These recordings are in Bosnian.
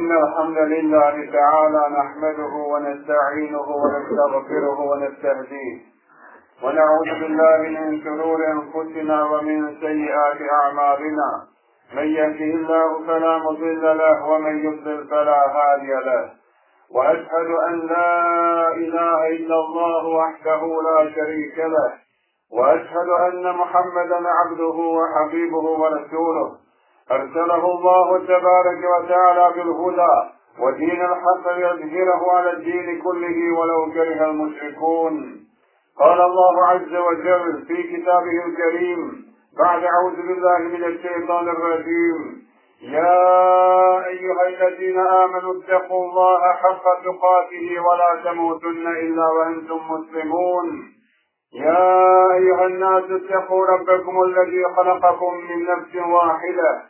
إن الحمد لله تعالى نحمده ونستعينه ونستغفره ونستهديه. ونعوذ بالله من شرور أنفسنا ومن سيئات أعمالنا. من يهده الله فلا مضل له ومن يضلل فلا هادي له. وأشهد أن لا إله إلا الله وحده لا شريك له. وأشهد أن محمدا عبده وحبيبه ورسوله. أرسله الله تبارك وتعالى بالهدى ودين الحق ليظهره على الدين كله ولو كره المشركون. قال الله عز وجل في كتابه الكريم بعد أعوذ بالله من الشيطان الرجيم. يا أيها الذين آمنوا اتقوا الله حق تقاته ولا تموتن إلا وأنتم مسلمون. يا أيها الناس اتقوا ربكم الذي خلقكم من نفس واحدة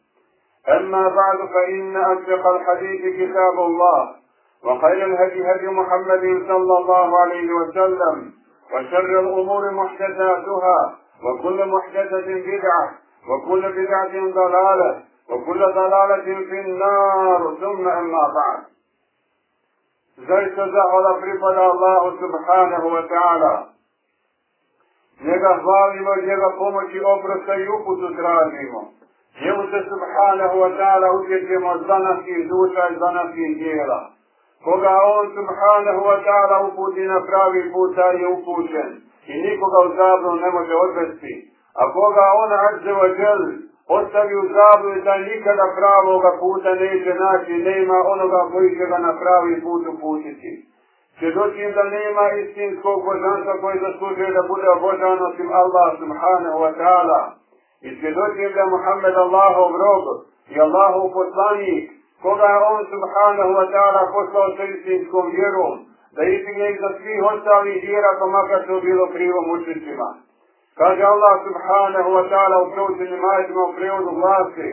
أما بعد فإن أصدق الحديث كتاب الله وخير الهدي هدي محمد صلى الله عليه وسلم وشر الأمور محدثاتها وكل محدثة بدعة وكل بدعة ضلالة وكل ضلالة في النار ثم أما بعد زيت زهر pripada الله سبحانه وتعالى Njega hvalimo, njega pomoći oprosta i uputu tražimo. Njemu se subhanahu wa ta'ala utječemo za naših duša i za dijela. Koga on subhanahu wa ta'ala uputi na pravi put, taj je upućen. I nikoga u zabru ne može odvesti. A koga on azze wa džel ostavi u zabru i da nikada pravoga puta neće naći, nema onoga koji će ga na pravi put uputiti. Svjedočim da nema istinskog božanstva koji zaslužuje da bude obožan osim Allah subhanahu wa ta'ala. I svjedočim da Muhammed Allahov rob i Allahov poslanik, koga je on subhanahu wa ta'ala poslao sa istinskom vjerom, da istinje iza svih ostalih vjera, pa makar to bilo krivo mučnicima. Kaže Allah subhanahu wa ta'ala u proučenim ajitima u prevodu glasi,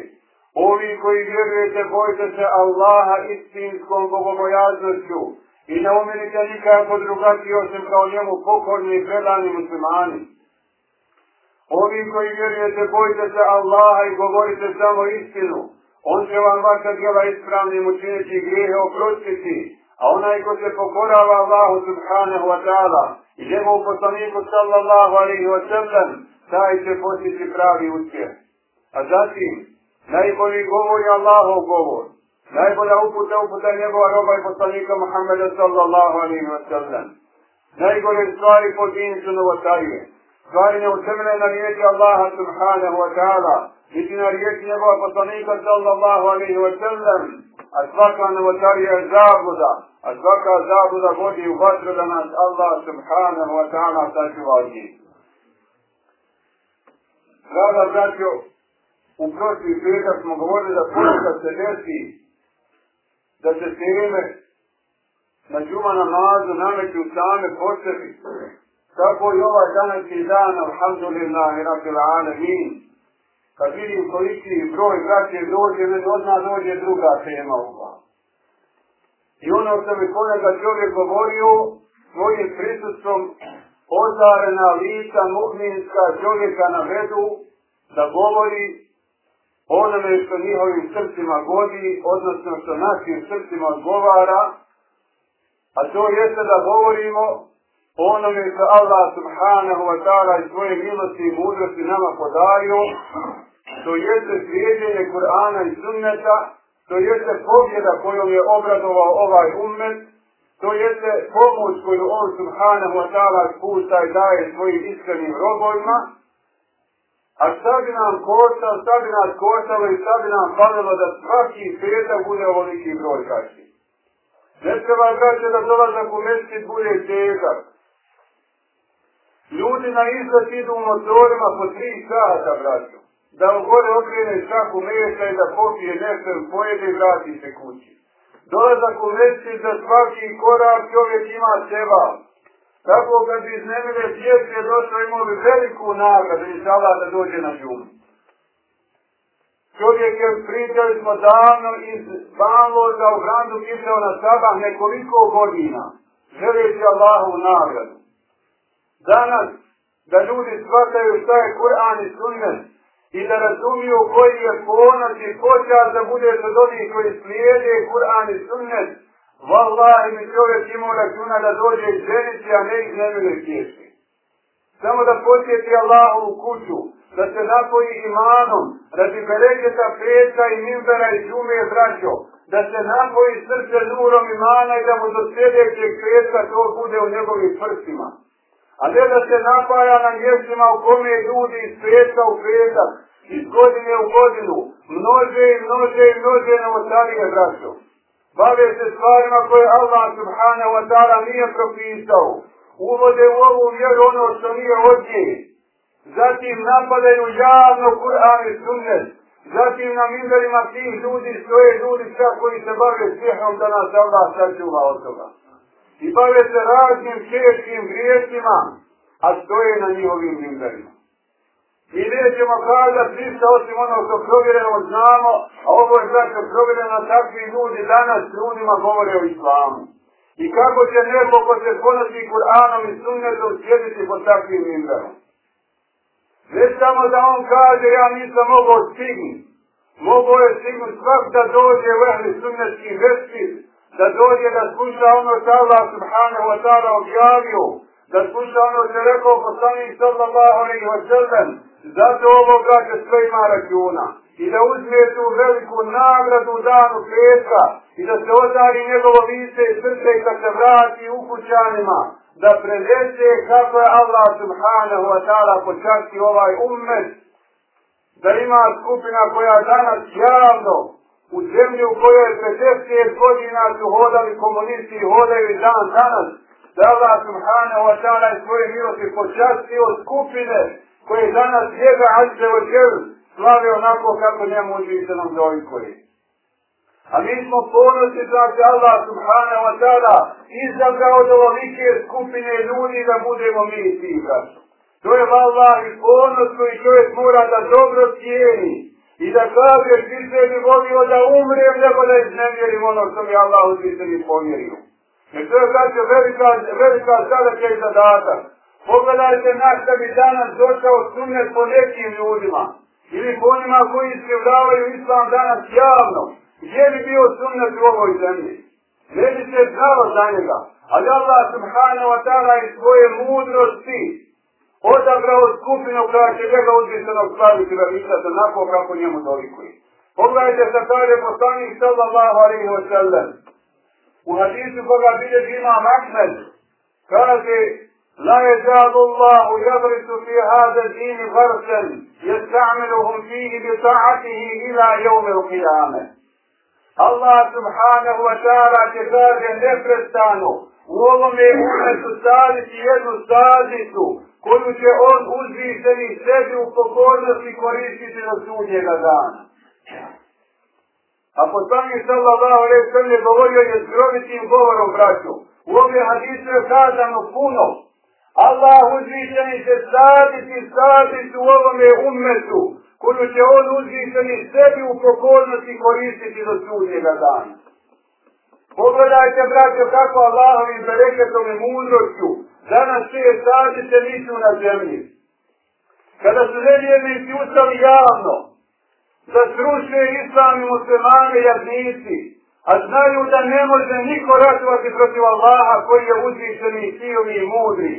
Ovi koji vjerujete, bojte se Allaha istinskom bogobojaznošću i ne umirite nikako drugačiji osim kao njemu pokorni i predani muslimani. Ovi koji vjerujete, bojite se Allaha i govorite samo istinu. On će vam vaša djela ispravnim učineći grijehe oprostiti. A onaj ko se pokorava Allahu subhanahu wa ta'ala i njegov poslaniku sallallahu alaihi wa sallam, taj će postići pravi uspjeh. A zatim, najbolji govor je Allahov govor. Najbolja uputa uputa njegova roba i poslanika Muhammeda sallallahu alaihi wa sallam. Najgore stvari po dinu su novotarije stvari ne na riječi Allaha subhanahu wa ta'ala, niti na riječi njegova poslanika sallallahu alaihi wa sallam, a svaka novotarija je zabuda, a svaka zabuda vodi u vatru da nas Allah subhanahu wa ta'ala sačuva od njih. Draga braćo, u prošli petak smo govorili da ponekad se desi da se teme na džuma namazu nameću same po sebi, Tako i ovaj današnji dan, alhamdulillahi rabbil alamin, kad vidim koliki broj braće dođe, već od nas dođe druga tema u glavu. I ono što mi ponekad čovjek govorio, svojim prisustvom ozarena lica mu'minska čovjeka na vedu, da govori onome što njihovim srcima godi, odnosno što našim srcima odgovara, a to jeste da govorimo onome što Allah subhanahu wa ta'ala i svoje milosti i mudrosti nama podario, to jeste svijeđenje Kur'ana i sunneta, to jeste pobjeda kojom je obradovao ovaj ummet, to jeste pomoć koju on subhanahu wa ta'ala spusta i daje svojim iskrenim robojima, a šta bi nam koštao, šta bi nas koštalo i šta bi nam falilo da svaki petak bude ovoliki broj kaši. Ne treba braće da dolazak u mesti bude težak, Ljudi na izlet idu u motorima po tri sata, braću. da u gore okrene šaku mesa i da popije nešto i pojede i vrati se kući. Dolazak u mesti za svaki korak čovjek ima seba. Tako kad bi iznemile djece došlo imao bi veliku nagradu i zala da dođe na džumu. Čovjek je pričali smo davno iz Banloza u Grandu išao na sabah nekoliko godina, želeći Allahu nagradu. Danas, da ljudi shvataju šta je Kur'an i Sunnet i da razumiju koji je ponos i počas da bude od onih koji slijede Kur'an i Sunnet, vallahi mi čovjek imao računa da dođe iz ženici, a ne iz nemile kješi. Samo da posjeti Allahu u kuću, da se napoji imanom, radi bereketa peca i mimbera i džume braćo, da se napoji srce nurom imana i da mu do sljedećeg peca to bude u njegovim prstima. A ne da se napaja na mjestima u kome ljudi iz svijeta u petak, iz godine u godinu, množe i množe i množe novotarije braćo. Bave se stvarima koje Allah subhanahu wa ta'ala nije propisao. Uvode u ovu vjeru ono što nije odnije zatim napadaju javno Kur'an i Sunnet, zatim na minderima tih ljudi stoje ljudi čak koji se bave svihom da nas Allah sačuva od toga. I bave se raznim teškim grijesima, a stoje na njihovim mimberima. Mi nećemo kazati ništa osim ono što provjereno znamo, a ovo je zato provjereno takvi ljudi danas ljudima govore o islamu. I kako će neko ko se ponosi Kur'anom i sunnetom sjediti pod takvim mimberom? Ne samo da on kaže, ja nisam mogao stignuti. Mogao je stignuti svak da dođe u ehli sunnetski vesti, da dođe da sluša ono što Allah subhanahu wa ta'ala objavio, da sluša ono što je rekao poslanik sallallahu alaihi wa sallam, zato ovo kaže sve ima računa. I da uzme tu veliku nagradu u danu petka i da se odari njegovo lice i srce i da se vrati u kućanima da prenese kako je Allah subhanahu wa ta'ala počasti ovaj ummet, da ima skupina koja danas javno u zemlji u kojoj 50 godina su hodali komunisti i hodaju i dan danas, da Allah subhanahu wa ta'ala i svoje milosti počasti od skupine koje danas jega azze o džel slave onako kako njemu uzvišenom dolikuje. A mi smo ponosni da se Allah subhanahu wa ta'ala izabrao od ovolike skupine ljudi da budemo mi i ti braćo. To je Allah i ponos koji čovjek mora da dobro cijeni i da kažeš ti se mi volio da umrem nego da iznemjerim ono što mi Allah uzvišeni pomjerio. Jer to je kaže velika, velika zadaća i zadatak. Pogledajte nas što bi danas došao sunet po nekim ljudima ili po onima koji iskrivdavaju islam danas javno. Gdje bi bio sunnet u ovoj zemlji? Ne bi se znalo za njega. Ali Allah subhanahu wa ta'ala iz svoje mudrosti odabrao skupinu koja će njega uzvisenog slaviti da misla se onako kako njemu dolikuje. Pogledajte sa kaže poslanik sallallahu alaihi wa sallam. U hadisu koga bilje imam Ahmed kaže لا يزال الله يغرس في هذا الدين غرسا يستعملهم فيه بطاعته الى يوم القيامه Allah subhanahu wa ta'ala će kaže neprestano u ovome umetu staviti jednu stazicu koju će on uzvišeni sebi u pokornosti koristiti na sudnjega dana. A poslani sallallahu alaihi sallam je govorio je zgrovitim govorom braću. U ovom hadisu je kazano puno. Allah uzvišeni će saditi, saditi u ovome ummetu koju će on uzvišeni sebi u pokornosti koristiti do sudnjega dana. Pogledajte, braćo, kako Allahovim bereketom i mudrošću danas te sadice nisu na zemlji. Kada su nevjernici ustali javno da sruše islam i muslimane jadnici, a znaju da ne može niko ratovati protiv Allaha koji je uzvišeni i silni i mudri,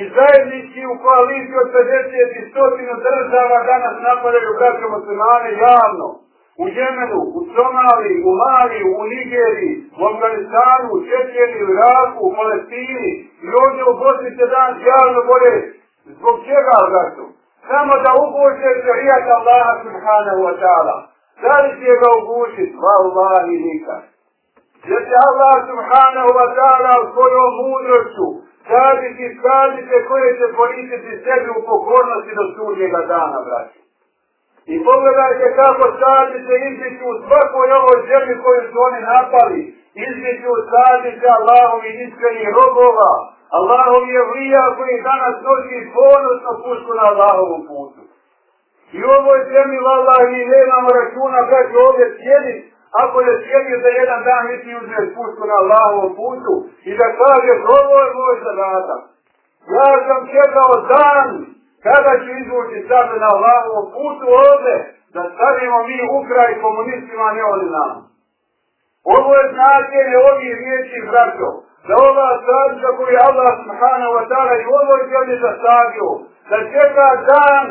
i zajednički u koaliciji od 50 i stotinu država danas napadaju braće muslimane javno. U Jemenu, u Somali, u Mali, u Nigeriji, u Afganistanu, u Čečeni, u Iraku, u Palestini i ovdje u Bosni se dan javno bore. Zbog čega, braću? Samo da ugoće šarijat Allaha subhanahu wa ta'ala. Da li će ga ugušit? Wallahi nikad. Jer će Allah subhanahu wa ta'ala svojom mudrošću Kažite, kažite koje će koristiti sebi u pokornosti do sudnjega dana, braći. I pogledajte kako sadite izbiću u svakoj ovoj zemlji koju su oni napali. Izbiću sadite Allahovi iskrenih robova. Allahov je vlija koji danas nosi ponosno pušku na Allahovom putu. I u ovoj zemlji, Allah, mi nemamo računa kad ovdje sjedit. Ako je sjedio za jedan dan, mi ti uzme pušku na Allahovom putu i da kaže, ovo je moj zadatak. Ja sam čekao dan kada će izvući sebe na lavo putu ovdje, da stavimo mi u kraj komunistima, ne oni nam. Ovo je značenje ovih riječi, braćo, da ova stranica koju je Allah subhanahu wa ta'ala i ovoj zemlji zastavio, da čeka dan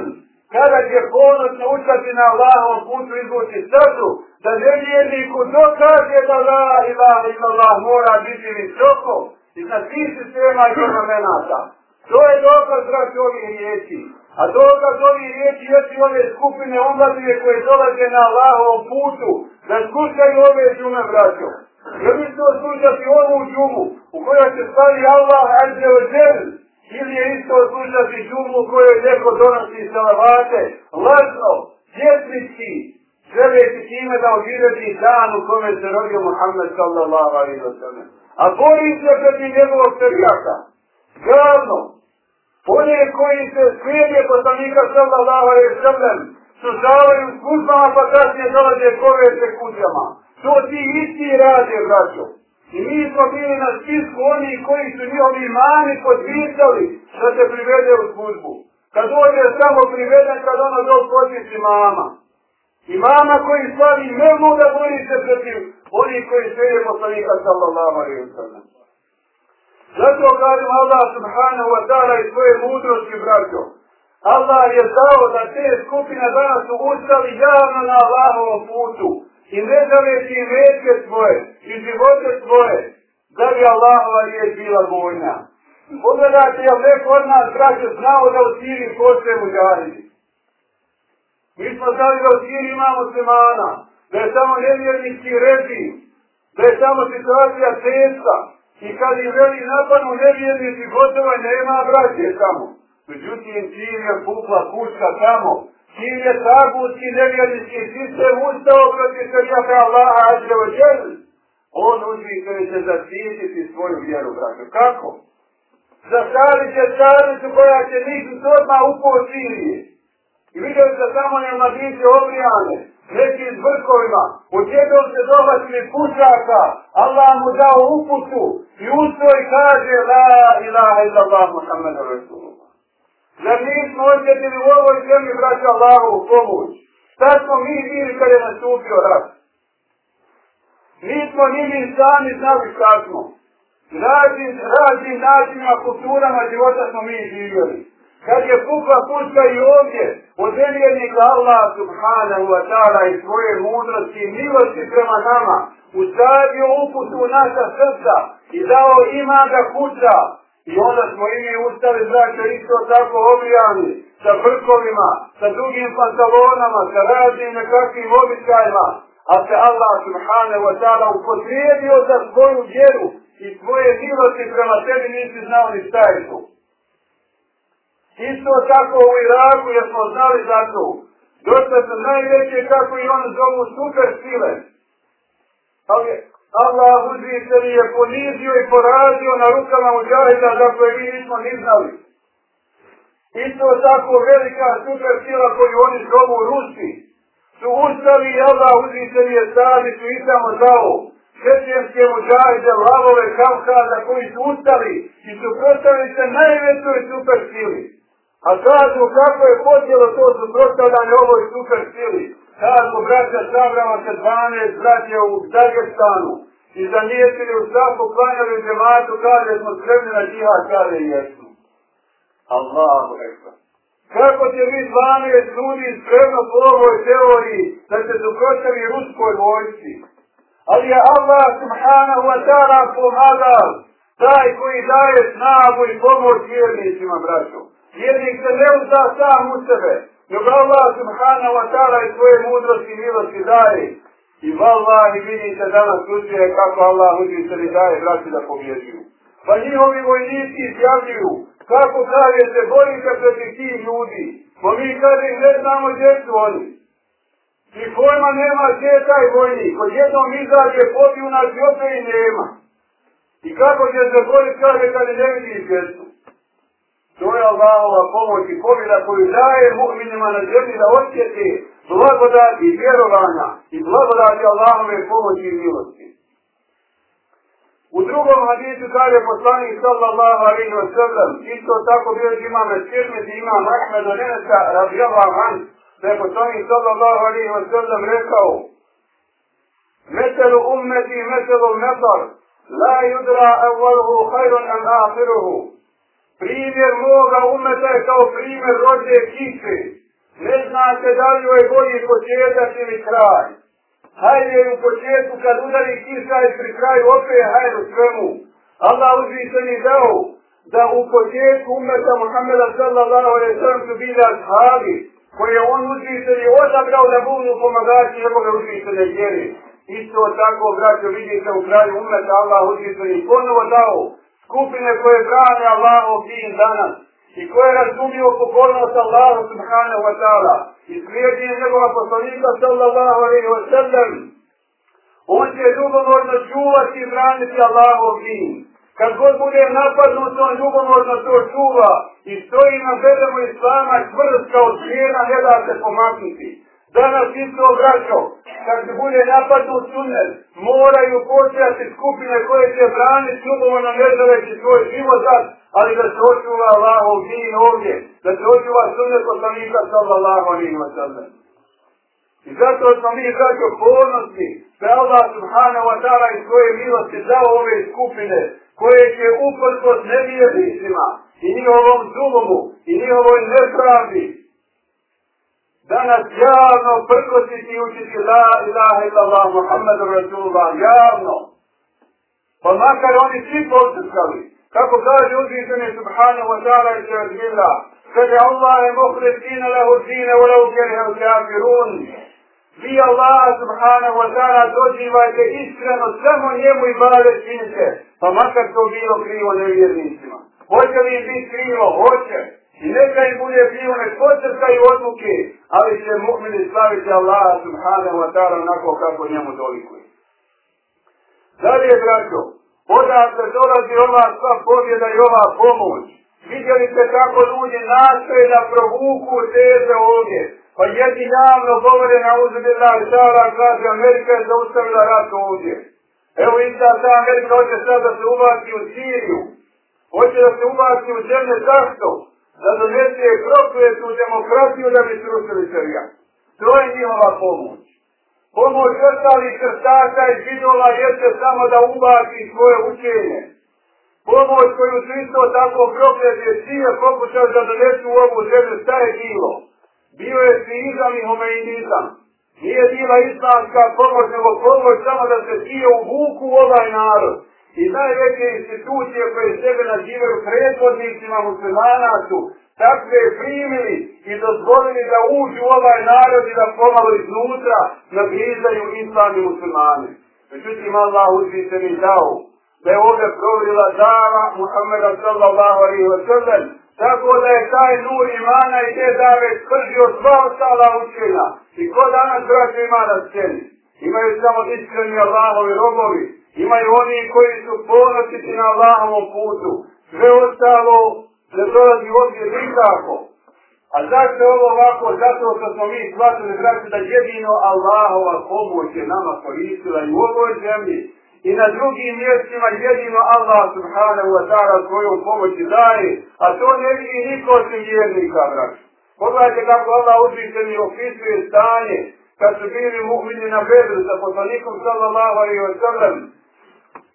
kada će ponosno učati na Allahovom putu izvući srdu, da nevjerniku dokaže da la ilaha ila Allah mora biti visoko i na svih sistema i ornamenata. To je dokaz braći ovih riječi. A dokaz ovih riječi jesu ove skupine omladine koje dolaze na Allahovom putu, da slušaju ove džume braćo. Jer mi to slušati ovu džumu u kojoj se stavi Allah azze o ili je isto slušati džumu u kojoj neko donosi salavate, lažno, djetnički, želeći time da oživeti dan u kome se rodio Muhammed sallallahu alaihi wa sallam. A boli se protiv njegovog srjaka. Glavno, one koji se slijede poslanika sallallahu alaihi wa sallam, su službama pa kasnije dolaze kove se kućama. To ti isti rade, braćo. I mi smo bili na spisku oni koji su njihovi mani potpisali da se privede u službu. Kad dođe samo priveden, kad ono dol potpisi mama. I mama koji slavi ne mogu da boli se protiv oni koji slijede poslanika sallallahu alaihi wa sallam. Zato kažem Allah subhanahu wa ta'ala i svoje mudrosti, braćo. Allah je dao da te skupine danas su ustali javno na Allahovom putu i ne zaveći i veke svoje i živote svoje da bi Allahova riječ bila vojna. Pogledajte, jel neko od nas, braćo, znao da u Siriji postoje muđaridi. Mi smo znali da u Siriji ima muslimana, da je samo nevjernički režim, da je samo situacija testa, I kad je veli napanu nevjernici, gotovo nema braće tamo. Međutim, čim je pukla puška tamo, čim je tagutski nevjernički sistem ustao protiv srjaka Allaha ađe o želi, on uzvikne će zaštititi svoju vjeru, braće. Kako? Zastavit će staricu koja će nisu odmah upao Sirije. I vidjeli se samo na mladiće obrijane, neki iz vrkovima, odjedom se dobačili pušaka, Allah mu dao uputu i usto i kaže La ilaha illa Allah Muhammed Rasulullah. Zar nismo osjetili u ovoj zemlji braća Allahu u pomoć? Šta smo mi bili kada je nastupio rat? Nismo ni mi sami znali šta smo. Raznim, raznim načinima, kulturama života smo mi živjeli kad je pukla puška i ovdje, od nevjernika Allah subhanahu wa ta'ala i svoje mudrosti i milosti prema nama, usadio uputu u naša srca i dao ima da kuća. I onda smo i mi ustali braća isto tako obrijani, sa vrkovima, sa dugim pantalonama, sa raznim nekakvim običajima, a se Allah subhanahu wa ta'ala upotrijedio za svoju vjeru i svoje milosti prema tebi nisi znao ni šta je to. Isto tako u Iraku, jer smo znali za to. Dosta su najveće, kako i oni zovu, super sile. Ali Allah uzvišen je ponizio i porazio na rukama uđahida za koje mi nismo ni znali. Isto tako velika super sila koju oni zovu Rusi. Su ustali i Allah uzvišen je stali, su i zao. Čečenske muđahide, lavove, kavkaza koji su ustali i supostavili se najvećoj super sili. A kažu kako je počelo to suprotstavljanje ovoj super sili. Kažu braća sabrama se 12 braća u Dagestanu. I zanijetili u svaku klanjali džematu, kaže smo spremni na džihad, kaže jesu. Allahu ekber. Kako će vi 12 ljudi spremno po ovoj teoriji da se suprotstavi ruskoj vojci? Ali je Allah subhanahu wa ta'ala pomagal taj koji daje snagu i pomoć vjernicima, braćo. Vjernik se ne uzda sam u sebe, nego Allah subhanahu wa ta'ala i svoje mudrosti i milosti daje. I vallahi vidite danas slučaje kako Allah uđi se li daje vrati da pobjeđuju. Pa njihovi vojnici izjavljuju kako kaže se borite protiv tih ljudi. Pa mi kaže ne znamo gdje su oni. I pojma nema gdje je taj vojnik. Kod jednom izađe, pobiju nas i opet i nema. I kako će se boriti, kaže, kad ne vidi svijetu. To je Allahova pomoć i pobjeda koju daje mu'minima na zemlji da osjeti blagodati i vjerovanja i blagodati Allahove pomoći i milosti. U drugom hadisu kaže poslanik sallallahu alaihi wa sallam, isto tako bio imam Sirmet i imam Ahmed od Enesa radijallahu an, da je poslanik sallallahu alaihi wa sallam rekao, Meselu ummeti meselu metar, la yudra evvaluhu hajron am ahiruhu. Primjer moga ummeta je kao primjer rođe kiše. Ne znate da li joj bolji početak ili kraj. Hajde u početku kad udari kiša i pri kraju opet hajde u svemu. Allah uzvišeni dao da u početku ummeta Muhammeda sallallahu alaihi sallam su bili ashabi koje on uzvišeni odabrao da budu pomagači njegove uzvišene vjere. Isto tako, braćo, vidite u kraju ummeta Allah uzvišeni ponovo dao skupine koje brane Allahov din danas i koje razumiju pokornost Allahu subhanahu wa ta'ala i slijedi njegova poslanika sallallahu alaihi wa sallam, on će ljubomorno čuvati i braniti Allahov din. Kad god bude napadnut, on ljubomorno to čuva i stoji na bedemu Islama čvrst kao zvijena, ne da se pomaknuti. Danas isto vraćo, kad se bude napadu tunel, moraju početi skupine koje će braniti ljubomorno na želeći svoj život dat, ali da se očuva Allahov din ovdje, da se očuva sunnet poslanika sallallahu alaihi wa sallam. I zato smo mi braćo ponosni da Allah subhanahu wa ta'ala iz svoje milosti dao ove skupine koje će uprkos nevjernicima i njihovom zulumu i njihovoj nepravdi danas javno prkositi i učiti la ilaha illallah Muhammedu Rasulullah javno. Pa makar oni svi posrskali. Kako kaže uzvišeni subhanahu wa ta'ala i ta'ala Kaže Allah je muhlisina lahu dine u lau kjerhe u kafirun. Vi Allah subhanahu wa ta'ala dođivajte iskreno samo njemu i bade činite. Pa makar to bilo krivo nevjernicima. Hoće li biti krivo? Hoće. I neka im bude krivo, nek početka i odluke, ali će mu'mini slaviti Allah subhanahu wa ta'ala onako kako njemu dolikuje. Dalje, braćo, odavde dolazi ova sva pobjeda i ova pomoć. Vidjeli ste kako ljudi nastoje da provuku teze ovdje. Pa jedni javno govore na uzbjeda i šara, kaže Amerika je zaustavila rat ovdje. Evo ista ta Amerika hoće sad da se ubaci u Siriju. Hoće da se ubaci u zemlje zašto? Da donese prokletu demokratiju da bi srušili šarijat. To je njihova pomoć. Pomoć ostalih krstaša i židova jeste samo da ubaci svoje učenje. Pomoć koju su isto tako prokleti je sije pokušao da donesu u ovu zemlju, šta je bilo? Bio je sijizam i homeinizam. Nije bila islamska pomoć, nego pomoć samo da se sije u vuku ovaj narod. I najveće institucije koje sebe nazivaju predvodnicima muslimana su takve primili i dozvolili da uđu ovaj narod i da pomalo iznutra nagrizaju islam i muslimane. Međutim, Allah uzvite mi dao da je ovdje provjerila dava Muhammeda sallallahu alaihi wa sallam tako da je taj nur imana i te dave skržio sva ostala učenja. I ko danas vraća ima na sceni? Imaju samo iskreni Allahovi robovi. Imaju oni koji su ponositi na Allahovom putu. Sve ostalo ne dolazi ovdje nikako. A zašto je ovo ovako? Zato što smo mi shvatili, braći, da jedino Allahova pomoć je nama koristila i u ovoj zemlji i na drugim mjestima jedino Allah subhanahu wa ta'ala svojom pomoći daje, a to ne vidi niko se vjernika, braći. Pogledajte kako Allah uzvište mi opisuje stanje kad su bili mu'mini na bedru sa poslanikom sallallahu alaihi wa sallam.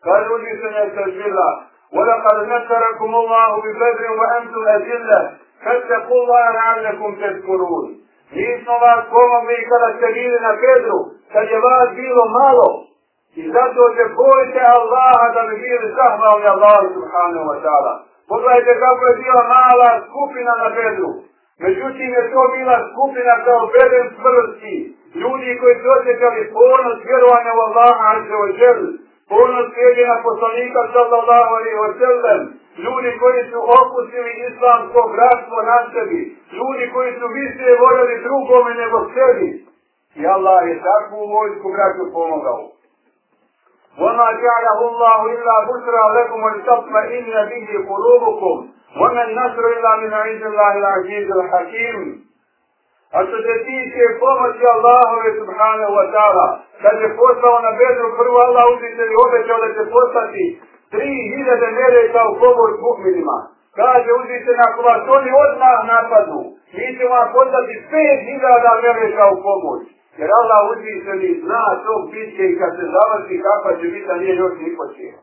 Kaže uzvište mi se žila, وَلَقَدْ نَسَرَكُمُ اللَّهُ بِبَدْرٍ وَأَنْتُمْ أَذِلَّةً فَاتَّقُوا اللَّهَ لَعَلَّكُمْ تَذْكُرُونَ Mi smo vas pomogli kada ste bili na Pedru, kad je vas bilo malo. I zato se bojite Allaha da bi bili zahvalni Allah subhanahu wa ta'ala. Pogledajte kako je bila mala skupina na Pedru. Međutim je to bila skupina kao beden smrti. Ljudi koji su osjećali ponos vjerovanja u Allaha azza wa jalla ponos slijedi na poslanika sallallahu alaihi wa sallam, ljudi koji su opustili islamsko bratstvo na sebi, ljudi koji su više voljeli drugome nego sebi. I Allah je takvu vojsku braću pomogao. وما جعله الله إلا بشرى لكم ولتطمئن به قلوبكم وما النصر إلا من عند الله العزيز الحكيم A što se tiče pomoći Allahove subhanahu wa ta'ala, kad je poslao na bedru prvo Allah uzvišen i obećao da će poslati tri hiljade meleka u pomoć mu'minima. Kaže uzvišen, ako vas oni odmah napadu, mi ćemo vam poslati pet hiljada meleka u pomoć. Jer Allah uzvišen i zna tog bitke i kad se završi kakva će biti, a nije još ni počeo.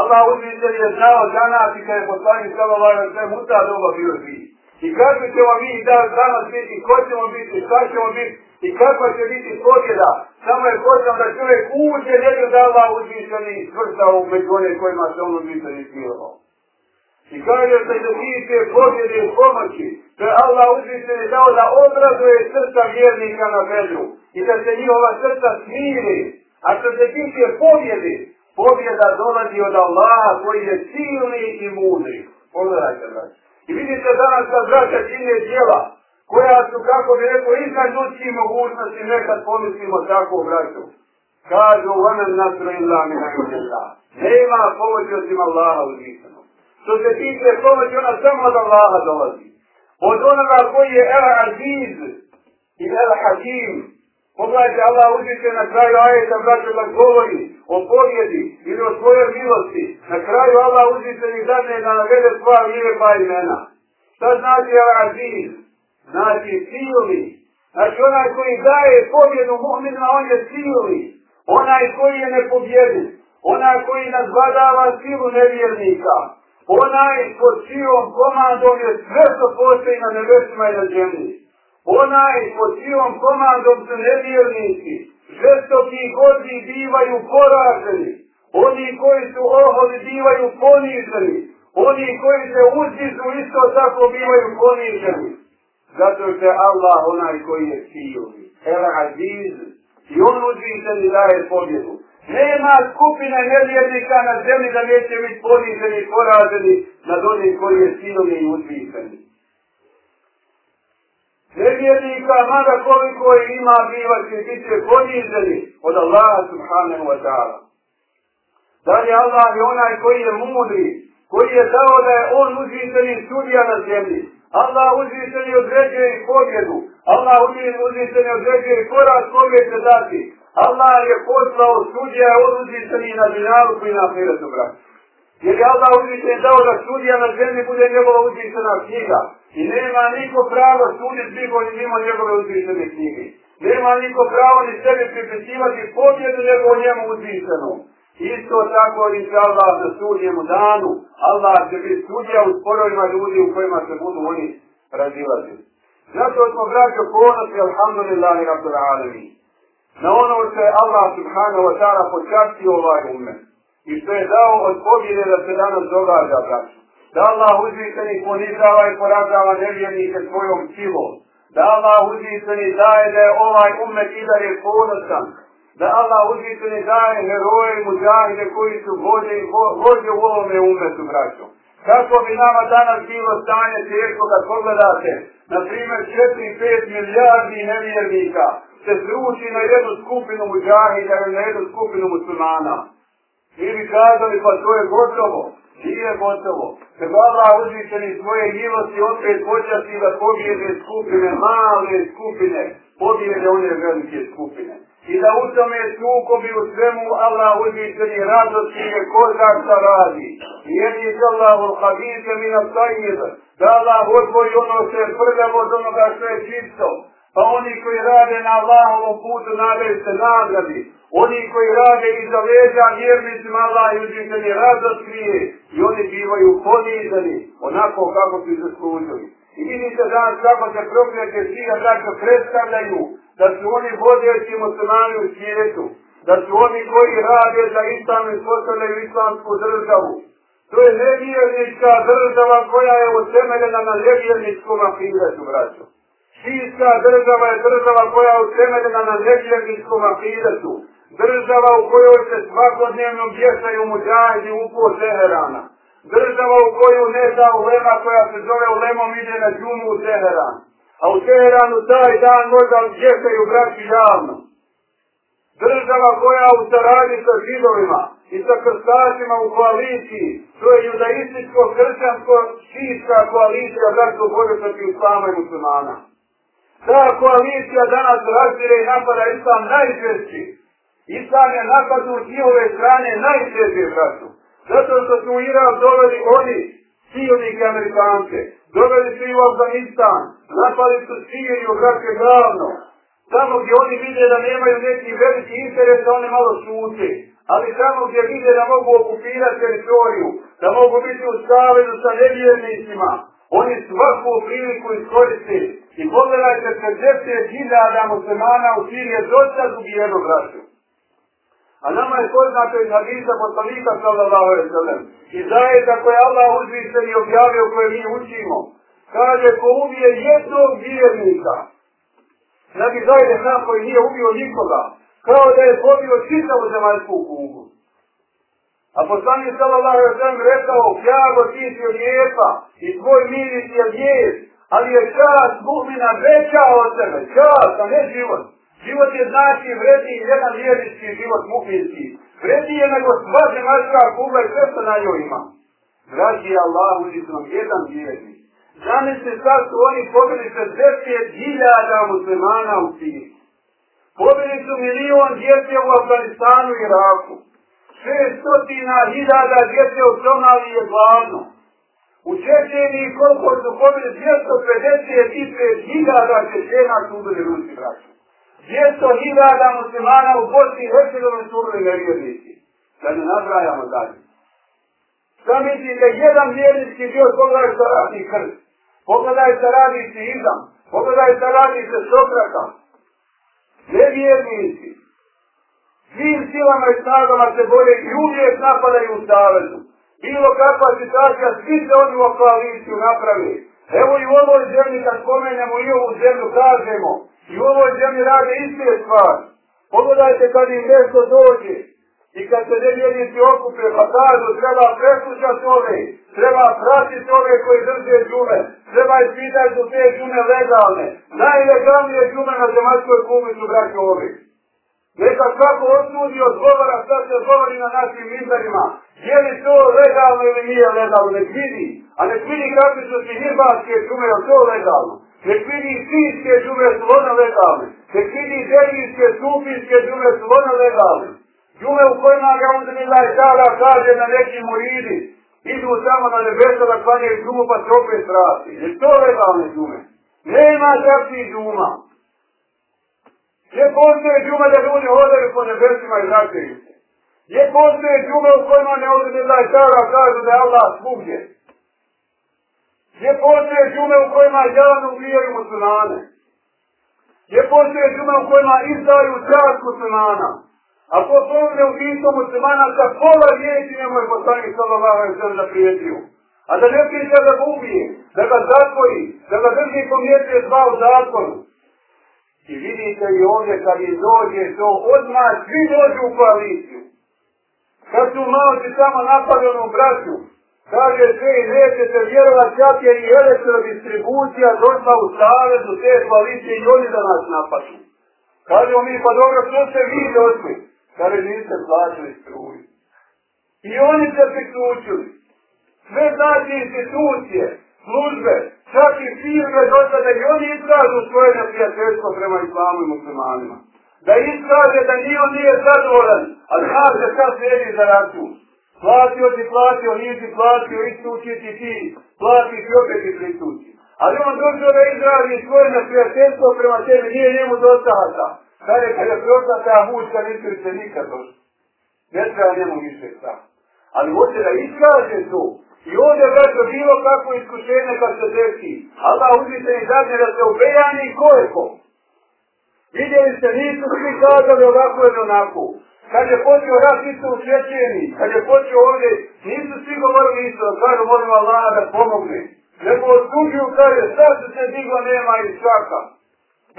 Allah uzvišen je znao danas i kad je poslanik sallallahu alaihi wa sallam u ta doba bio živ. I kako ćemo mi da danas biti, ko ćemo biti, šta ćemo biti i kako će biti pobjeda. Samo je potrebno da čovjek uđe njega da Allah uzvišeni i u među one kojima se on uzvišeni smilovao. I kaže se da vidite pobjede i pomoći, da je Allah uzvišeni dao da obrazuje srca vjernika na bedru i da se njihova srca smiri. A što se tiče pobjede, pobjeda dolazi od Allaha koji je silni i mudri. Pogledajte, braći. I vidite danas da braća čine djela, koja su, kako bi rekao, iznad ljudskih mogućnosti, nekad pomislimo tako, braću. Kažu, vamen nasru illa min ajudillah. Nema pomoći osim Allaha uzvišenog. Što se tiče pomoći, ona samo od Allaha dolazi. Od onoga koji je El Aziz i El Hakim. Pogledajte, Allah uzviše na kraju ajeta, braću, da govori o pobjedi ili o svojoj milosti. Na kraju Allah uzviše dane zadne da navede svoja lijepa imena. Šta znači Al-Aziz? Znači silni. Znači onaj koji daje pobjedu mu'minima, on je silni. Onaj koji je nepobjedin. Onaj koji nazvadava silu nevjernika. Onaj pod čijom komandom je sve što postoji na nebesima i na zemlji. Onaj pod čijom komandom su nevjernici. Žestoki godni bivaju poraženi. Oni koji su oholi bivaju poniženi. Oni koji se uzdižu isto tako bivaju poniženi. Zato što Allah onaj koji je silni. El Aziz. I on uzvišeni daje pobjedu. Nema skupine nevjernika na zemlji da neće biti poniženi i poraženi nad onim koji je silni i uzvišeni. Nevjernika, mada koliko je ima biva će poniženi od Allaha subhanahu wa ta'ala. Dalje Allah je onaj koji je mudri, koji je dao da je on uzvišeni sudija na zemlji. Allah uzvišeni određuje pobjedu. Allah uzvišeni određuje korak kome će dati. Allah je poslao sudija od uzvišeni na dinalu koji na hiratu, braći. Jer je Allah uzvišen dao da sudija na zemlji bude njegova uzvišena knjiga. I nema niko pravo suditi mimo ni mimo njegove uzvišene knjige. Nema niko pravo ni sebi pripisivati pobjedu nego njemu uzvišenu. Isto tako i inša Allah na sudnjemu danu, Allah će biti sudija u sporovima ljudi u kojima se budu oni razilazili. Zato smo braćo ponosni, alhamdulillahi rabbil alami. Na ono što je Allah subhanahu wa ta'ala počastio ovaj umet. I što je dao od pobjede da se danas događa, braću. Da Allah uzvišeni ponizava i porazava nevjernike svojom silom. Da Allah uzvišeni daje da je ovaj umet i da je ponosan da Allah uzvišeni daje heroje i muđahide koji su vođe, vođe u ovome umetu, braćo. Kako bi nama danas bilo stanje teško kad pogledate, na primjer 4-5 milijardi nevjernika se sruči na jednu skupinu muđahida ili na jednu skupinu muslimana. Mi bi kazali pa to je gotovo, nije gotovo. Kad Allah uzvišeni svoje milosti opet počasti da pobjede skupine, male skupine, pobjede one velike skupine i da u tome sukobi u svemu Allah uzvišeni radosti je ko za šta radi. Jer je Allah u hadise mina tajnjeza, da Allah odvoji ono što je prljavo od onoga što je čisto. Pa oni koji rade na Allahovom putu nadaju se nagradi. Oni koji rade iza leđa vjernicima Allah i uzvišeni radost krije. I oni bivaju ponizani onako kako su zaslužili. I vidite danas kako se proklete svija tako predstavljaju da su oni vodeći muslimani u svijetu, da su oni koji rade za islam i postavljaju islamsku državu. To je nevjernička država koja je utemeljena na nevjerničkom ahiretu, braćo. Šijska država je država koja je utemeljena na nevjerničkom ahiretu. Država u kojoj se svakodnevno bjesaju muđajdi u po Teherana. Država u koju ne da ulema koja se zove ulemom ide na džumu u Teheran. a u Teheranu taj dan možda djekaju braći javno. Država koja u saradnji sa židovima i sa krstačima u koaliciji, to je judaističko-kršćansko-šijska koalicija braćo Bože protiv islama i muslimana. Ta koalicija danas razvire i napada islam najčešći. Islam je napadnut njihove strane najčešće, vratu. Zato što su u Irak doveli oni, sijonike Amerikanke, doveli su i u Afganistan, napali su Siriju, braće, glavno. Tamo gdje oni vide da nemaju neki veliki interes, oni malo šute. Ali tamo gdje vide da mogu okupirati teritoriju, da mogu biti u savezu sa nevjernicima, oni svaku priliku iskoriste. I pogledajte se djece hiljada muslimana u Sirije dosta zubijeno braću. A nama je poznato iz hadisa poslanika sallallahu alaihi sallam. I zajeta koje Allah uzviše i objavio koje mi učimo. Kaže ko ubije jednog vjernika. Znači zajede nam koji nije ubio nikoga. Kao da je pobio čitavu zemaljsku kugu. A poslanik sallallahu alaihi sallam rekao, pjago ti si od lijepa i tvoj miris je lijep. Ali je čast mu'mina veća od sebe. Čast, a ne život. Život je znači vredi jedan vjernički život mukminski. Vredi je nego sva zemaljska kugla i sve što na njoj ima. Dragi Allah, uzitnom, jedan vjernik. Zamislite sad su oni pobili se deset hiljada muslimana u Siriji. Pobili su milion djece u Afganistanu i Iraku. Šestotina hiljada djece u Somaliji je glavno. U Čečeniji koliko su pobili 250 hiljada Čečena su ubili ruski braći. 200 hiljada muslimana u Bosni i Hercegovini su ubili nevjernici. Da ne nabrajamo dalje. Šta mislite, jedan vjernički bio pogledaj šta radi krst. Pogledaj šta radi se Izam. Pogledaj šta radi se Sokrata. Nevjernici. Svim silama i snagama se bolje i uvijek napadaju u savezu. Bilo kakva situacija, svi se oni u koaliciju napravi. Evo i u ovoj zemlji, kad spomenemo i ovu zemlju, kažemo, i u ovoj zemlji rade iste stvari. Pogledajte kad im nešto dođe, i kad se nevjernici okupe, pa kažu, treba preslušati ove, treba pratiti ove koji drže džume, treba ispitati su te džume legalne. Najlegalnije džume na zemaljskoj kumi su braće ove. Neka svako osudi odgovara šta se govori na našim mizarima. Je li to legalno ili nije legalno? Nek vidi. A nek vidi kakvi su ti hirbalske džume, je to legalno? Nek vidi sijske džume, su one legalne? Nek vidi delijske, sufijske džume, su one legalne? Džume u kojima ga onda mi laj sada kaže na neki muridi, idu samo na nebesa da klanjaju džumu pa se opet vrati. Je to legalne džume? Nema takvih džuma. Gdje postoje džume da ljudi hodaju po nebesima i vraćaju se? Gdje postoje džume u kojima ne ovdje ne daj tara kaže da je Allah svugdje? Gdje postoje džume u kojima javno ubijaju muslimane? Gdje postoje džume u kojima izdaju čast muslimana? Ako pomne u isto muslimana sa pola riječi nemoj poslani sallallahu alaihi sallam da prijetiju. A da ne priča da ga ubije, da ga zatvoji, da ga drži po mjestu dva u zatvoru, I vidite i ovdje kad je dođe to, odmah svi dođu u koaliciju. Kad su malo samo napadali braću, kaže sve i nećete vjerovat čak je i elektrodistribucija došla u savezu te koalicije i oni da nas napadu. Kaže mi, pa dobro, što se vi došli? Kaže, niste plaćali struju. I oni se priključili. Sve znači institucije, službe, čak i firme do sada i oni izražu svoje neprijateljstvo prema islamu i muslimanima. Da izraže da nije on nije zadovoljan, a kaže se šta slijedi za račun. Platio ti, platio, nije ti platio, istuči ti ti, plati i opet i pristuči. Ali on došao da izrazi svoje neprijateljstvo prema tebi, nije njemu dostata. Kada je kada prošla ta mučka, nisi se nikad došli. Ne treba njemu više šta. Ali hoće da iskaže to. I ovdje vraća bilo kako iskušenje kad se desi. Allah uzite i zadnje da se ubejani ko je ko. Vidjeli ste, nisu svi kazali ovako ili onako. Kad je počeo rat nisu u kad je počeo ovdje, nisu svi govorili isto, kažu molim Allah da pomogne. Nego osuđuju kaže, sad se se digla nema i svaka.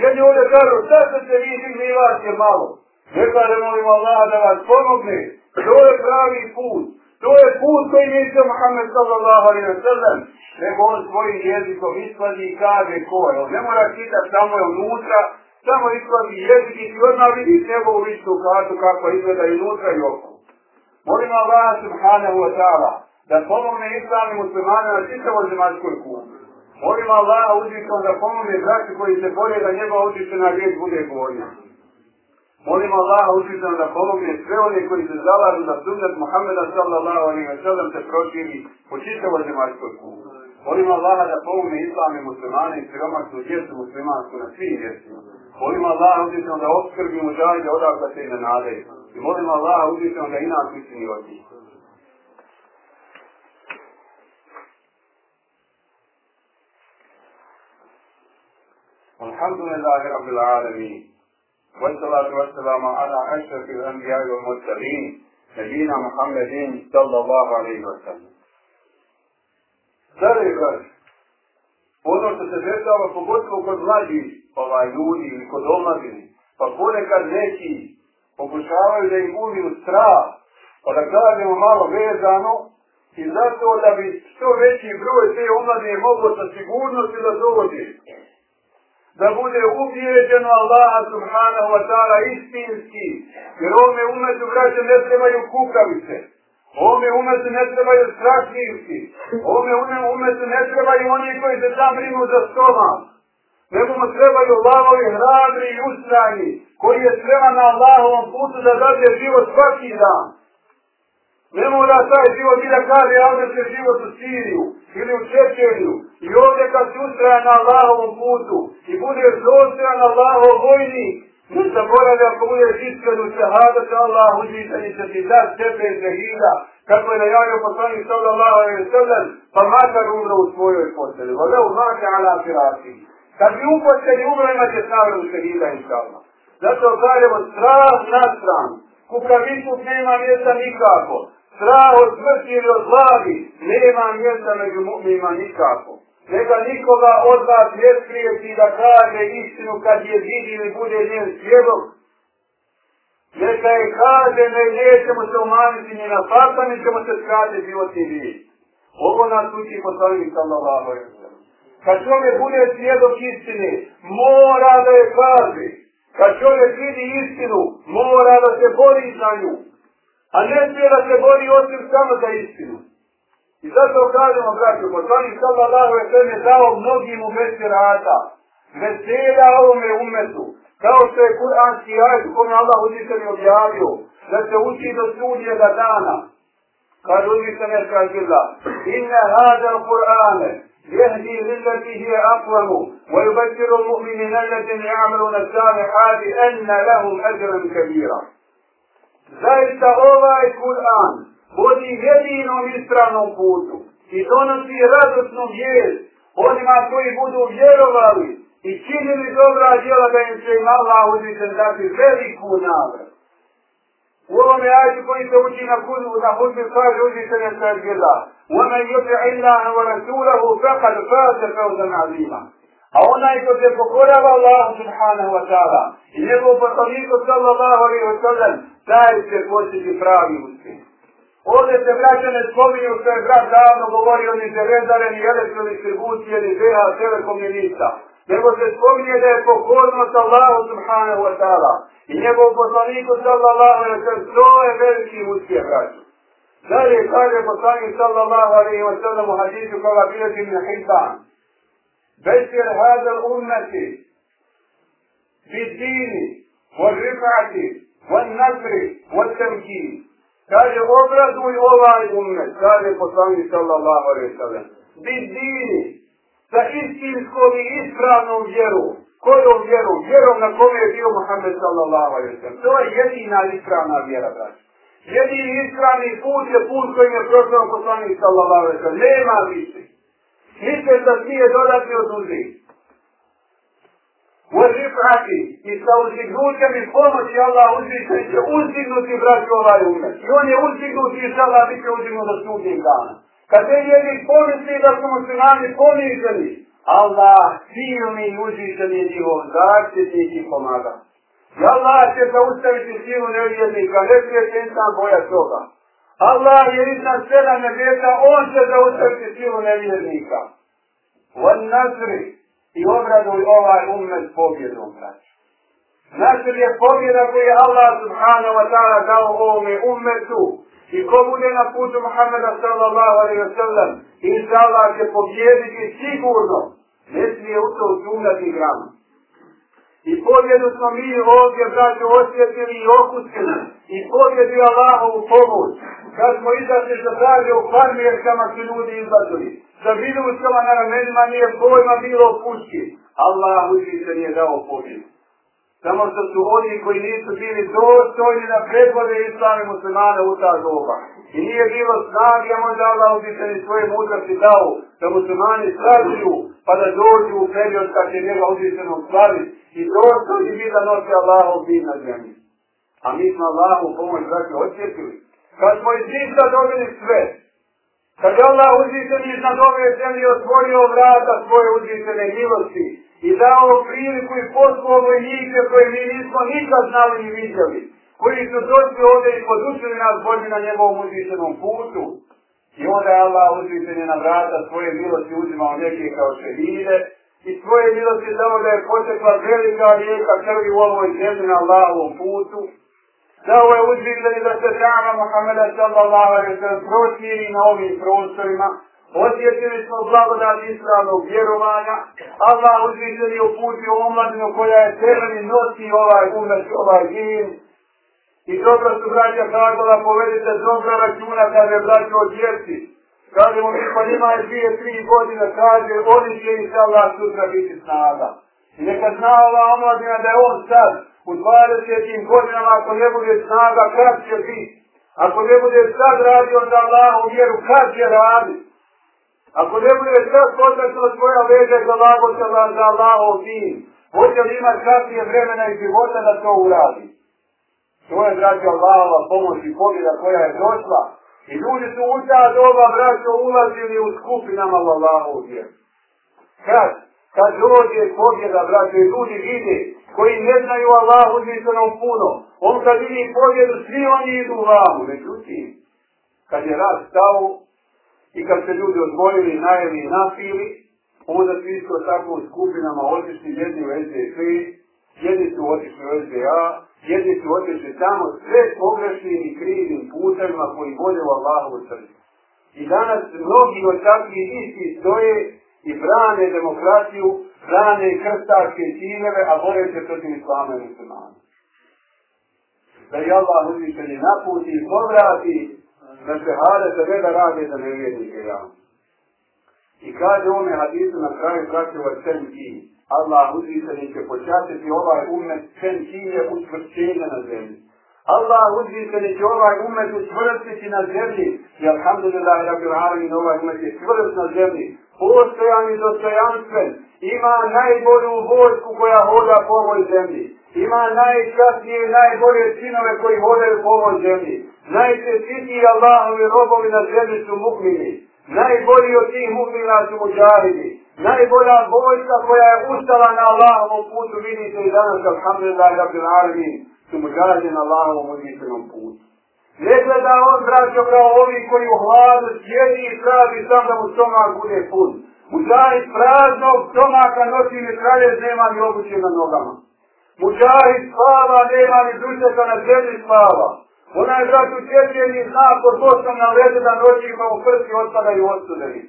Jedni ovdje kažu, sad se se vi digli vas je malo. Ne kaže molim Allah da vas pomogne. To je pravi put. To je put koji je išao Muhammed sallallahu alaihi wa sallam. Nego on svojim jezikom iskladi i kaže ko je. On ne mora čitati samo je unutra, samo iskladi jezik i ti odmah vidiš njegovu ličnu kartu kako izgleda i unutra i oko. Molim Allah subhanahu wa ta'ala da pomogne islami muslimane na čitavom zemaljskoj kuhu. Molim Allah uzvišom da pomogne braći koji se bolje da njegova uzvišena riječ bude govorna. Molim Allah uzvišom da pomogne sve one koji se zalažu da sunnet Muhammeda sallallahu alaihi wa sallam se proširi po čitavom zemaljskoj kući. Molim Allaha da pomogne islami muslimane i siromašnu djecu muslimansku na svim mjestima. Molim Allaha uzvišom da obskrbi muđajde odakle se i ne nadaju. I molim Allaha uzvišom da i nas istini od njih. الحمد لله رب العالمين والصلاة والسلام على أشرف الأنبياء والمرسلين نبينا محمد صلى الله عليه وسلم Stari brać, ono što se dešava pogotovo kod mlađih ovaj, ljudi ili kod omladini, pa ponekad neki pokušavaju da im uliju strah, pa da kažemo malo vezano, i zato da bi što veći broj te omladine moglo sa sigurnosti da dođe da bude ubijeđeno Allaha subhanahu wa ta'ala istinski. Jer ovome umetu braće ne trebaju kukavice. Ovome umetu ne trebaju strašnjivci. Ovome umetu ne trebaju oni koji se tam za stoma. Nego mu trebaju lavovi, hrabri i ustrajni, koji je spreman na Allahovom putu da dadje život svaki dan. Ne mora taj život i da kaže, ja ovdje se život u Siriju ili u Čečenju. I ovdje kad se ustraja na Allahovom putu i bude zostraja na Allahov vojni, ne zaboravi ako budeš iskren u šehada sa Allah uzvitan i će ti da sebe zahida, kako je najavio poslanik sallallahu alaihi wa sallam, pa makar umro u svojoj posteli. Vode u maka ala firati. Kad bi u posteli umro imate snavre u šehida inša Allah. Zato kažemo strah na stran. Kukavicu nema mjesta nikako strah od smrti ili od glavi, nema mjesta među mu'mima nikako. Neka nikoga od vas ne sprijeti da kaže istinu kad je vidi ili bude njen svjedok. Neka je kaže, ne nećemo se umaniti ni na fata, ni ćemo se skratiti život i. Ovo nas uči poslanik sallallahu alaihi sallam. Kad čovjek bude svjedok istine, mora da je kaže. Kad čovjek vidi istinu, mora da se bori za nju a ne smije da se bori osim samo za istinu. I zato kažemo, braću, poslanik sallallahu je sve je dao mnogim u rata, veselja ovome umetu, kao što je kuranski ajd u kome Allah uzvišen je objavio, da se uči do sudjega dana. Kad uzvišen je kažila, inne hada Kur'ane, يهدي للتي هي أقوم ويبشر المؤمنين الذين يعملون الصالحات أن لهم أجرا كبيرا zaista ovaj Kur'an vodi jedinom ispravnom putu i donosi radosnu vijest onima koji budu vjerovali i činili dobra djela da im će im Allah uzvišen dati veliku nagradu. U ovome ajtu koji se uči na kudu, na hudbi kaže uzvišen je sve gdjela. وَمَنْ يُطِعِ اللَّهَ وَرَسُولَهُ فَقَدْ فَازَ فَوْزًا عَظِيمًا A onaj ko se pokorava Allah subhanahu wa ta'ala i njegov poslaniku sallallahu alaihi wa sallam, taj će posjeti pravi uspjeh. Ovdje se braće ne spominju što je brat davno govorio ni železare, ni elektrodistribucije, ni BH Telekom je ništa. Nego se spominje da je pokornost Allah subhanahu wa ta'ala i njegov poslaniku sallallahu alaihi wa sallam, to je veliki uspjeh braću. Dalje kaže poslanik sallallahu alaihi wa sallam u hadisu koga bilježi min Hisan. بشر هذا الأمة بالدين والرفعة والنصر والتمكين kaže obraduj ovaj umet, kaže poslanik sallallahu alaihi sallam, bit dini, sa istinskom i ispravnom vjeru. Kojom vjeru? Vjerom na kome je bio Muhammed sallallahu alaihi sallam. To je jedina ispravna vjera, braći. Jedini ispravni put je put kojim je prošao poslanik sallallahu alaihi sallam. Nema više. Misle da smije dodati od uzi. U rifati i sa uzdignućem i pomoći Allah uzviše će uzdignuti braću ovaj umet. I on je uzdignut i sada bit će uzdignut do sudnjeg dana. Kad te jedni pomisli da su muslimani poniženi, Allah silni i uzvišen je njihov zaštitnik i pomaga. I Allah će zaustaviti silu nevjernika, ne smije se insan boja toga. Allah je iznad svega nebesa, on će zaustaviti silu nevjernika. On nazri i obraduj ovaj umet pobjedom, braću. Nasr je pobjeda koju je Allah subhanahu wa ta'ala dao ovome umetu. I ko bude na putu Muhammeda sallallahu alaihi wa sallam, inša Allah će pobjediti sigurno. Ne smije u to sumnati gramu. I pobjedu smo mi ovdje, braću, osjetili i okusili. I pobjedu Allahovu pomoć. Kad smo izašli za traže u farmijerkama su ljudi izlazili. Sa viduskama na ramenima nije pojma bilo puški. Allah uzviše nije dao pobjedu. Samo što su oni koji nisu bili dostojni na predvode islami muslimane u ta doba. I nije bilo snage, a možda Allah uzvišeni svoje mudrosti dao da muslimani stražuju pa da dođu u period kad će njega uzvišeno slaviti i dostojni bi da nosi Allahov bin na zemlji. A mi smo Allahu pomoć braće osjetili. Kad smo iz Ista dobili sve, kad je Allah uzvišeni iznad ove zemlje otvorio vrata svoje uzvišene milosti, i dao priliku i poslao vojnike koje mi nismo nikad znali ni vidjeli, koji su došli ovdje i podučili nas Boži na njegovom uzvišenom putu. I onda je Allah uzvišen na vrata svoje milosti uzimao neke kao šehide i svoje milosti dao da je potekla velika rijeka krvi u ovoj zemlji na Allahovom putu. Dao je uzvišen da se dama Muhammeda sallallahu alaihi sallam proširi na ovim prostorima, Osjetili smo blagodat ispravnog vjerovanja. Allah uzvišen je uputio omladinu koja je temeljni nosi ovaj umet, ovaj din. I dobro su braća kazala, povedite dobro računa kada je braća o djeci. Kaže mu, pa ima je dvije, tri godine, kaže, oni će i sa Allah sutra biti snaga. I neka zna ova omladina da je on sad, u 20. godinama, ako ne bude snaga, kad će biti? Ako ne bude sad radio za Allahom vjeru, kad će raditi? Ako ne bude sve potaklo svoja veža za lago za Allahov din, hoće li imat kasnije vremena i života da to uradi? To je, braćo, Allahova pomoć i pobjeda koja je došla. I ljudi su u ta doba, braćo, ulazili u skupinama u Allahov din. Kad? Kad dođe pobjeda, braćo, i ljudi vide koji ne znaju Allahu uzvišenom puno, on kad vidi pobjedu, svi oni idu u Allahu. Međutim, kad je raz stao, I kad se ljudi odvojili, najeli i napili, onda su isto tako u skupinama otišli jedni u SDP, jedni su otišli u SDA, jedni su otišli tamo sve pogrešnim i krivim putevima koji vode u Allahovu srcu. I danas mnogi od takvih isti stoje i brane demokratiju, brane krstarske ciljeve, a bore se protiv islama i muslimana. Da je Allah uzvišeni naputi i povrati na se hale za ne da rade za nevjednike ja. I kaže ome hadisu na kraju praćeva sen ti. Allah uzvišeni će počastiti ovaj umet sen ti je učvršćenje na zemlji. Allah uzvišeni će ovaj umet učvrstiti na zemlji. I alhamdulillah, Rabbil alamin, ovaj umet je čvrst na zemlji. Postojan i dostojanstven. Ima najbolju vojsku koja hoda po ovoj zemlji. Ima najčasnije i najbolje sinove koji hodaju po ovoj zemlji. Najčestitiji Allahovi robovi na zemlji su mukmini. Najbolji od tih mukmina su muđaridi. Najbolja vojska koja je ustala na Allahovom putu, vidite i danas, alhamdulillah, rabbil alamin, su muđaridi na Allahovom uzvišenom putu. Ne gleda on, braćo, kao ovi koji u hladu sjedi i traži sam da mu stomak bude pun. Muđahid praznog stomaka nosi mi kralje, nema ni obuće na nogama. Muđahid spava, nema ni dušeka na zemlji spava. Onaj brat u čečeni zna kod Bosna na ledu da noćima u prsti otpada osudeni.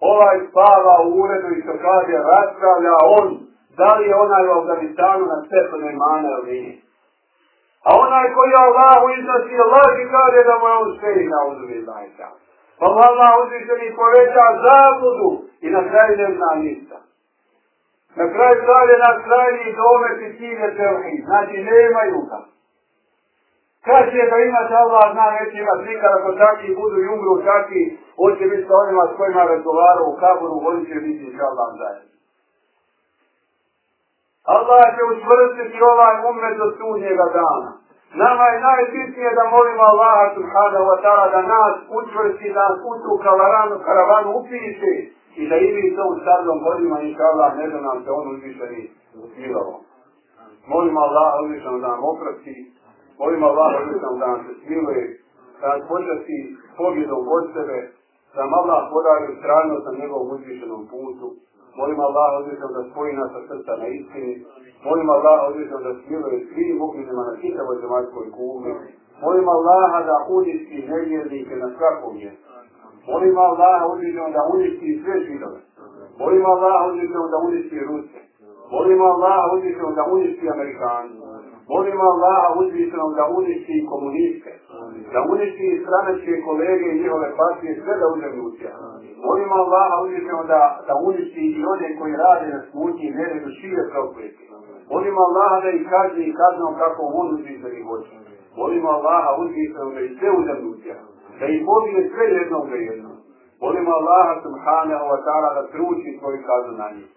Ovaj spava u uredu i što kaže raspravlja on da li je onaj u Afganistanu na stepene mane ili nije. A onaj koji je Allahu iznosi laži kaže da mu je on sve i nauzumi uzuvi. Pa mu Allah uzviše mi poveća zabludu i na kraju ne zna ništa. Na kraju kaže na krajni domet i cilje tevhid. Znači nemaju ga. Kaže da da imate Allah zna neće imat nikada ko takvi budu i umru takvi, on će biti sa onima s kojima razgovarao u kaburu, oni će biti inša Allah zajedno. Allah će učvrstiti ovaj umet do sudnjega dana. Nama je najbitnije da molimo Allaha subhanahu wa ta'ala da nas učvrsti, da nas u tu karavanu, karavanu upiše i da imi to u sadnom godima, inša Allah, ne da nam se on uzvišeni uzvišeno. Molimo Allaha uzvišeno da nam oprosti, Molim Allah da sam da se smiluje, da nas počasti pobjedom od sebe, da nam Allah podari stranost na njegovom uzvišenom putu. Molim Allah uzvišenom da spoji nas sa srca na istini. Molim Allah uzvišenom da smiluje svim mu'minima na čitavoj zemaljskoj kugli. Molim Allaha da uništi nevjernike na svakom mjestu. Molim Allaha uzvišenom da uništi sve židove. Molim Allaha uzvišenom da uništi Ruse. Molim Allaha uzvišenom da uništi Amerikanu. Molimo Allaha uzvišenom da uništi komuniste. Da uništi stranačke kolege i njihove partije sve da uzem Rusija. Molimo Allaha uzvišenom da, da uništi i one koji rade na smutnji i neredu šire prokleti. Molimo Allaha da ih kazni i kaznom kako on uzvišenih hoće. Molimo Allaha uzvišenom da ih sve uzem Rusija. Da ih pobije sve jednom za jednom. Molimo Allaha subhanahu wa ta'ala da truči svoju kaznu na njih.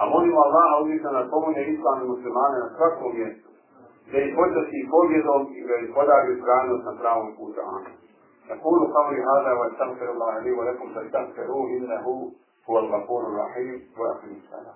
A molimo Allaha uzvišenom da pomogne islam i muslimane na svakom mjestu da ih počasti pobjedom i da ih stranost na pravom putu. Nakonu kavli hada wa tamfiru Allah ali wa lakum sa tamfiru innahu hu al wa akhim sada.